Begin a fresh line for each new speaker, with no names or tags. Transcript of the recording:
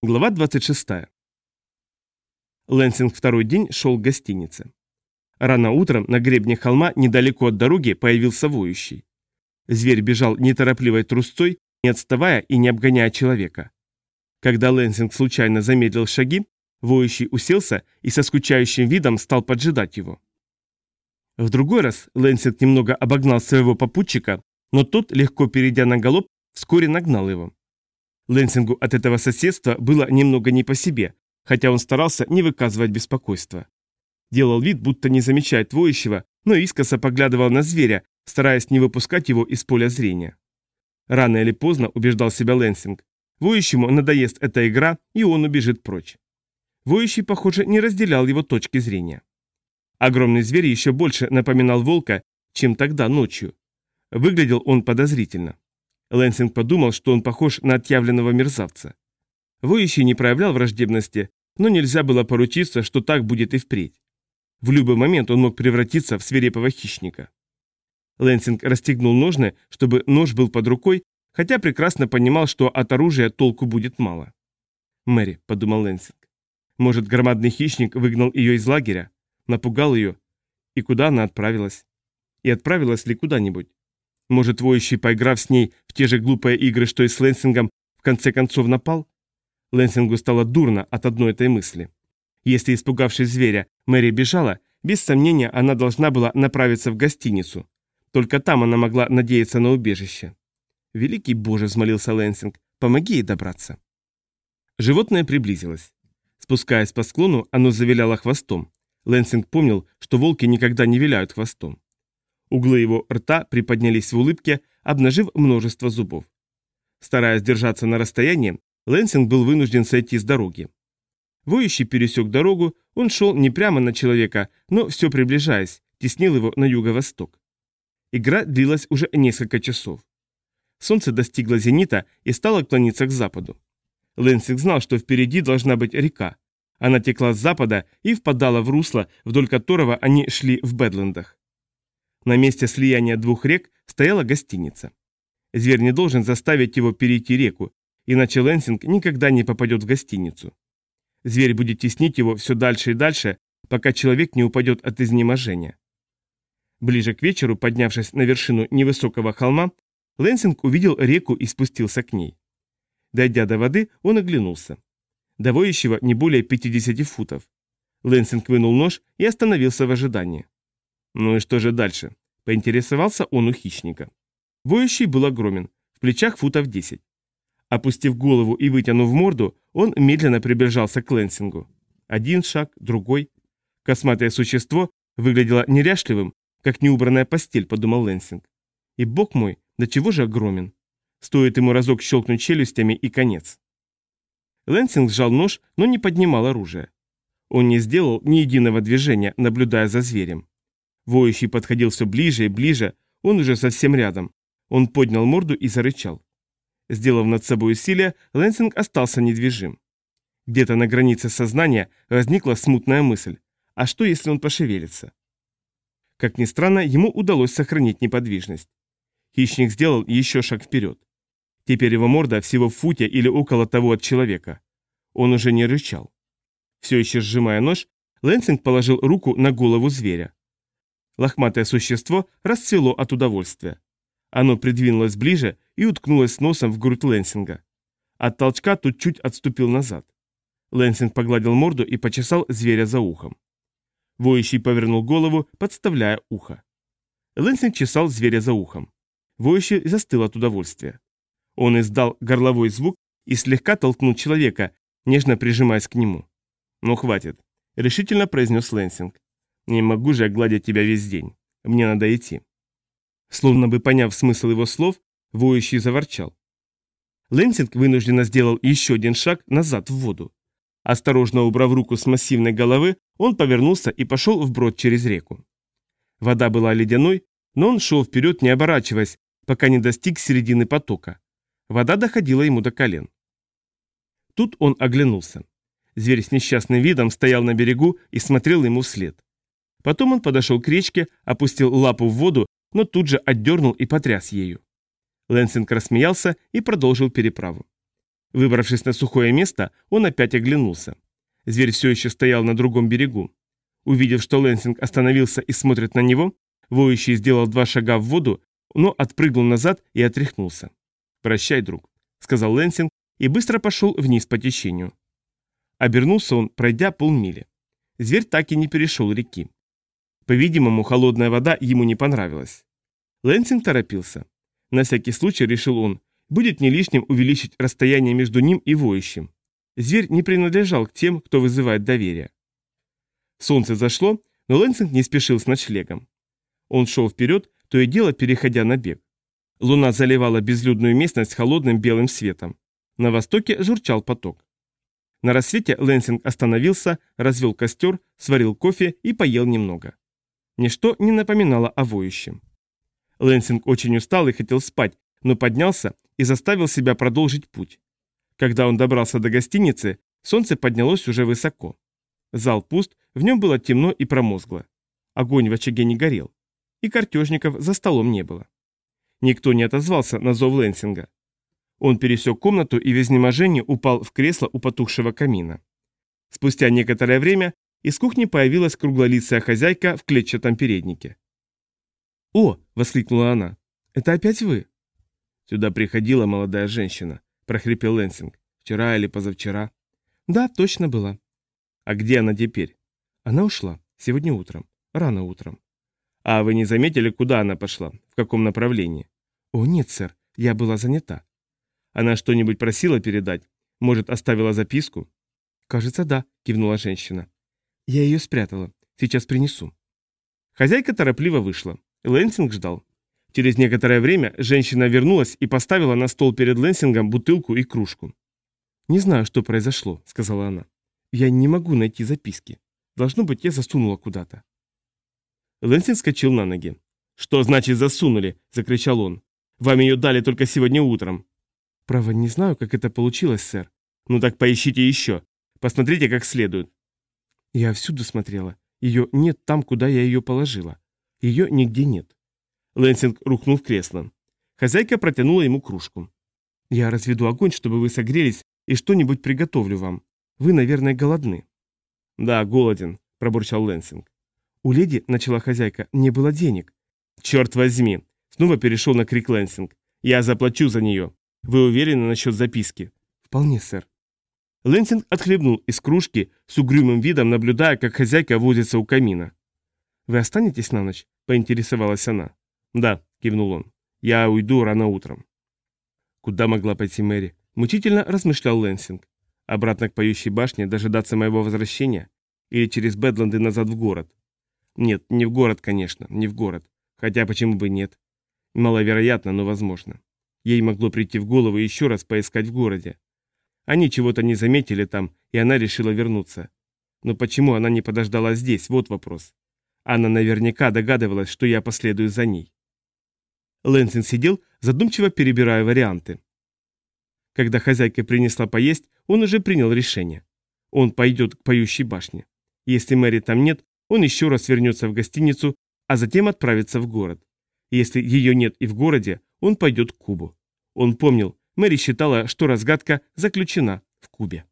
Глава 26. Лэнсинг второй день шел к гостинице. Рано утром на гребне холма недалеко от дороги появился воющий. Зверь бежал неторопливой трусцой, не отставая и не обгоняя человека. Когда Лэнсинг случайно замедлил шаги, воющий уселся и со скучающим видом стал поджидать его. В другой раз Лэнсинг немного обогнал своего попутчика, но тот, легко перейдя на галоп, вскоре нагнал его. Лэнсингу от этого соседства было немного не по себе, хотя он старался не выказывать беспокойства. Делал вид, будто не замечает воющего, но искоса поглядывал на зверя, стараясь не выпускать его из поля зрения. Рано или поздно, убеждал себя Лэнсинг, воющему надоест эта игра, и он убежит прочь. Воющий, похоже, не разделял его точки зрения. Огромный зверь еще больше напоминал волка, чем тогда ночью. Выглядел он подозрительно. Лэнсинг подумал, что он похож на отъявленного мерзавца. Воющий не проявлял враждебности, но нельзя было поручиться, что так будет и впредь. В любой момент он мог превратиться в свирепого хищника. Лэнсинг расстегнул ножны, чтобы нож был под рукой, хотя прекрасно понимал, что от оружия толку будет мало. «Мэри», — подумал Лэнсинг. «Может, громадный хищник выгнал ее из лагеря, напугал ее, и куда она отправилась? И отправилась ли куда-нибудь? Может, воющий, поиграв с ней в те же глупые игры, что и с Лэнсингом, в конце концов напал? Лэнсингу стало дурно от одной этой мысли. Если, испугавшись зверя, Мэри бежала, без сомнения она должна была направиться в гостиницу. Только там она могла надеяться на убежище. «Великий Боже!» – взмолился Лэнсинг. «Помоги ей добраться». Животное приблизилось. Спускаясь по склону, оно завиляло хвостом. Лэнсинг помнил, что волки никогда не виляют хвостом. Углы его рта приподнялись в улыбке, обнажив множество зубов. Стараясь держаться на расстоянии, Лэнсинг был вынужден сойти с дороги. Воющий пересек дорогу, он шел не прямо на человека, но все приближаясь, теснил его на юго-восток. Игра длилась уже несколько часов. Солнце достигло зенита и стало клониться к западу. Лэнсинг знал, что впереди должна быть река. Она текла с запада и впадала в русло, вдоль которого они шли в Бэдлендах. На месте слияния двух рек стояла гостиница. Зверь не должен заставить его перейти реку, иначе Лэнсинг никогда не попадет в гостиницу. Зверь будет теснить его все дальше и дальше, пока человек не упадет от изнеможения. Ближе к вечеру, поднявшись на вершину невысокого холма, Лэнсинг увидел реку и спустился к ней. Дойдя до воды, он оглянулся. До воющего не более 50 футов. Лэнсинг вынул нож и остановился в ожидании. Ну и что же дальше? Поинтересовался он у хищника. Воющий был огромен, в плечах футов 10. Опустив голову и вытянув морду, он медленно приближался к Лэнсингу. Один шаг, другой. Косматое существо выглядело неряшливым, как неубранная постель, подумал Лэнсинг. И бог мой, до чего же огромен. Стоит ему разок щелкнуть челюстями и конец. Лэнсинг сжал нож, но не поднимал оружие. Он не сделал ни единого движения, наблюдая за зверем. Воющий подходил все ближе и ближе, он уже совсем рядом. Он поднял морду и зарычал. Сделав над собой усилие, Лэнсинг остался недвижим. Где-то на границе сознания возникла смутная мысль. А что, если он пошевелится? Как ни странно, ему удалось сохранить неподвижность. Хищник сделал еще шаг вперед. Теперь его морда всего в футе или около того от человека. Он уже не рычал. Все еще сжимая нож, Лэнсинг положил руку на голову зверя. Лохматое существо расцвело от удовольствия. Оно придвинулось ближе и уткнулось носом в грудь Лэнсинга. От толчка тот чуть отступил назад. Лэнсинг погладил морду и почесал зверя за ухом. Воющий повернул голову, подставляя ухо. Лэнсинг чесал зверя за ухом. Воющий застыл от удовольствия. Он издал горловой звук и слегка толкнул человека, нежно прижимаясь к нему. «Ну хватит», — решительно произнес Лэнсинг. Не могу же я гладить тебя весь день. Мне надо идти. Словно бы поняв смысл его слов, воющий заворчал. Лэнсинг вынужденно сделал еще один шаг назад в воду. Осторожно убрав руку с массивной головы, он повернулся и пошел вброд через реку. Вода была ледяной, но он шел вперед, не оборачиваясь, пока не достиг середины потока. Вода доходила ему до колен. Тут он оглянулся. Зверь с несчастным видом стоял на берегу и смотрел ему вслед. Потом он подошел к речке, опустил лапу в воду, но тут же отдернул и потряс ею. Лэнсинг рассмеялся и продолжил переправу. Выбравшись на сухое место, он опять оглянулся. Зверь все еще стоял на другом берегу. Увидев, что Лэнсинг остановился и смотрит на него, воющий сделал два шага в воду, но отпрыгнул назад и отряхнулся. «Прощай, друг», — сказал Лэнсинг и быстро пошел вниз по течению. Обернулся он, пройдя полмили. Зверь так и не перешел реки. По-видимому, холодная вода ему не понравилась. Лэнсинг торопился. На всякий случай, решил он, будет не лишним увеличить расстояние между ним и воющим. Зверь не принадлежал к тем, кто вызывает доверие. Солнце зашло, но Лэнсинг не спешил с ночлегом. Он шел вперед, то и дело переходя на бег. Луна заливала безлюдную местность холодным белым светом. На востоке журчал поток. На рассвете Лэнсинг остановился, развел костер, сварил кофе и поел немного. Ничто не напоминало о воющем. Лэнсинг очень устал и хотел спать, но поднялся и заставил себя продолжить путь. Когда он добрался до гостиницы, солнце поднялось уже высоко. Зал пуст, в нем было темно и промозгло. Огонь в очаге не горел. И картежников за столом не было. Никто не отозвался на зов Лэнсинга. Он пересек комнату и в изнеможении упал в кресло у потухшего камина. Спустя некоторое время из кухни появилась круглолицая хозяйка в клетчатом переднике. «О!» — воскликнула она. «Это опять вы?» «Сюда приходила молодая женщина», — прохрипел Лэнсинг. «Вчера или позавчера?» «Да, точно была». «А где она теперь?» «Она ушла. Сегодня утром. Рано утром». «А вы не заметили, куда она пошла? В каком направлении?» «О, нет, сэр. Я была занята». Она что-нибудь просила передать? Может, оставила записку? Кажется, да, кивнула женщина. Я ее спрятала. Сейчас принесу. Хозяйка торопливо вышла. Лэнсинг ждал. Через некоторое время женщина вернулась и поставила на стол перед Лэнсингом бутылку и кружку. «Не знаю, что произошло», — сказала она. «Я не могу найти записки. Должно быть, я засунула куда-то». Лэнсинг скочил на ноги. «Что значит засунули?» — закричал он. «Вам ее дали только сегодня утром. Право, не знаю, как это получилось, сэр. Ну так поищите еще. Посмотрите как следует. Я всюду смотрела. Ее нет там, куда я ее положила. Ее нигде нет. Лэнсинг рухнул в кресло. Хозяйка протянула ему кружку. Я разведу огонь, чтобы вы согрелись, и что-нибудь приготовлю вам. Вы, наверное, голодны. Да, голоден, пробурчал Лэнсинг. У леди, начала хозяйка, не было денег. Черт возьми! Снова перешел на крик Лэнсинг. Я заплачу за нее. Вы уверены насчет записки? Вполне, сэр. Лэнсинг отхлебнул из кружки с угрюмым видом, наблюдая, как хозяйка возится у камина. «Вы останетесь на ночь?» – поинтересовалась она. «Да», – кивнул он. «Я уйду рано утром». Куда могла пойти Мэри? Мучительно размышлял Лэнсинг. Обратно к поющей башне, дожидаться моего возвращения? Или через Бэдленды назад в город? Нет, не в город, конечно, не в город. Хотя почему бы нет? Маловероятно, но возможно. Ей могло прийти в голову еще раз поискать в городе. Они чего-то не заметили там, и она решила вернуться. Но почему она не подождала здесь, вот вопрос. Она наверняка догадывалась, что я последую за ней. Лэнсин сидел, задумчиво перебирая варианты. Когда хозяйка принесла поесть, он уже принял решение. Он пойдет к поющей башне. Если Мэри там нет, он еще раз вернется в гостиницу, а затем отправится в город. Если ее нет и в городе, он пойдет к кубу. Он помнил, Мэри считала, что разгадка заключена в кубе.